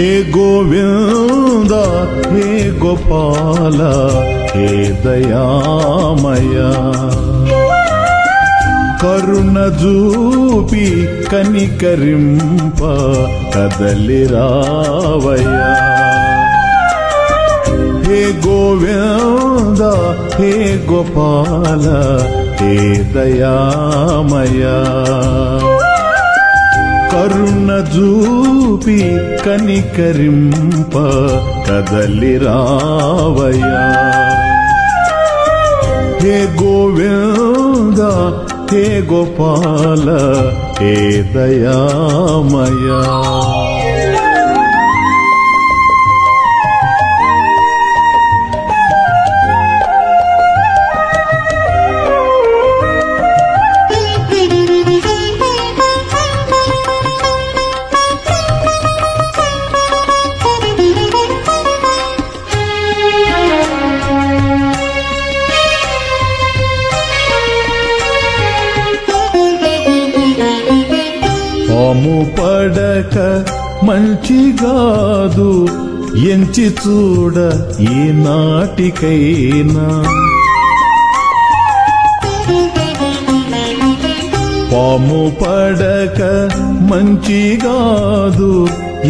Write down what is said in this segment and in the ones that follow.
హే గోవింద హే గోపాల హే దయామయ. కరుణ జూపి కనికరింప కదలి రావయ హే గోవింద హే గోపాల హే దయామయ. చూపి కనికరింప కదలి రావయా హే గోవింద హే గోపాల హే దయామయా పాము పడక మంచిగాదు ఎంచి చూడ ఈ నాటికైనా. పాము పడక మంచిగాదు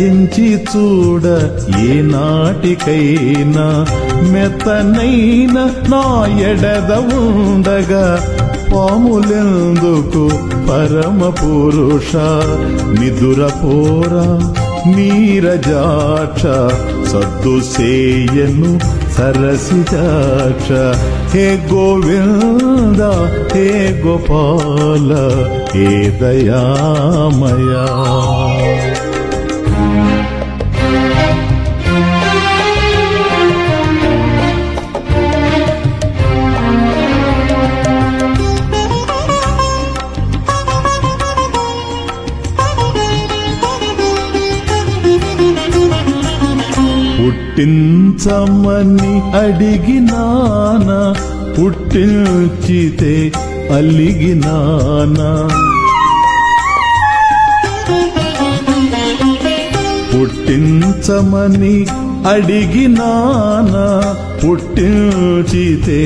ఎంచి చూడ ఏ నాటికైనా. మెత్తనైన నా ఎడద ఉండగా పాములెందుకు? పరమ పురుష నిదుర పోరా నీరజాక్ష సద్దు సేయను సరసిజాక్ష. హే గోవింద హే గోపాల హే దయామయా. పుట్టించమని అడిగినానా పుట్టించితే అలిగినానా? పుట్టించమని అడిగినానా పుట్టించితే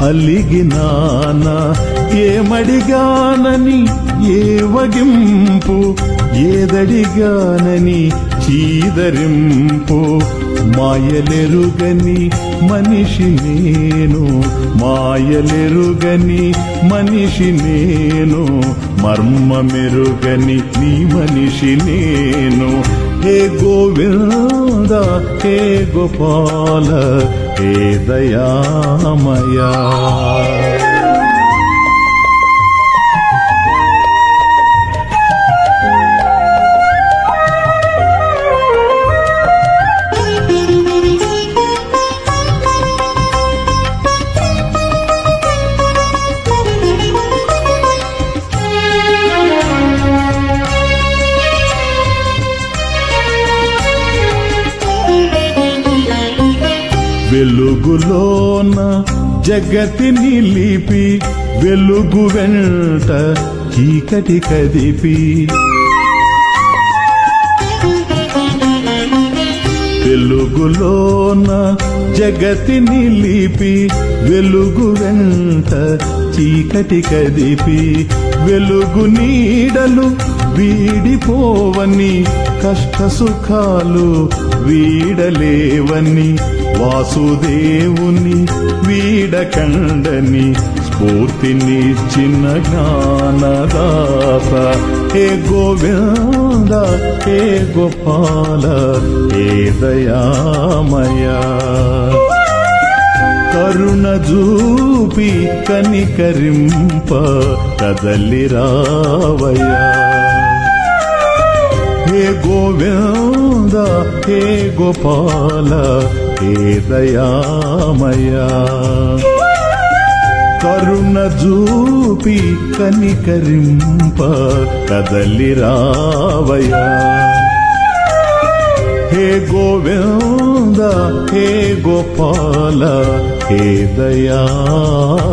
అలిగినానా? ఏమడిగానని ఏ వగింపు ఏదడిగానని చీదరింపు? మాయలెరుగని మనిషి నేను మాయలెరుగని మనిషి నేను మర్మమెరుగని నీ మనిషి నేను. హే గోవింద హే గోపాల హే దయామయా. వెలుగులోన జగతి నిలిపి వెలుగు వెంట చీకటి కదిపి. వెలుగులోన జగతి నిలిపి వెలుగు వెంట చీకటి కదిపి వెలుగు నీడలు వీడిపోవని కష్ట సుఖాలు వీడలేవని వాసుదేవుని వీడకండని స్ఫూర్తినిచ్చిన జ్ఞానదాత. హే గోవింద హే గోపాల హే దయామయ. కరుణ జూపి కనికరింప కదలి రావయ హే గోవింద హే గోపాల హే దయామయా. కరుణ చూపి కనికరింప కదలి రావయా హే గోవింద హే గోపాల హే దయామయా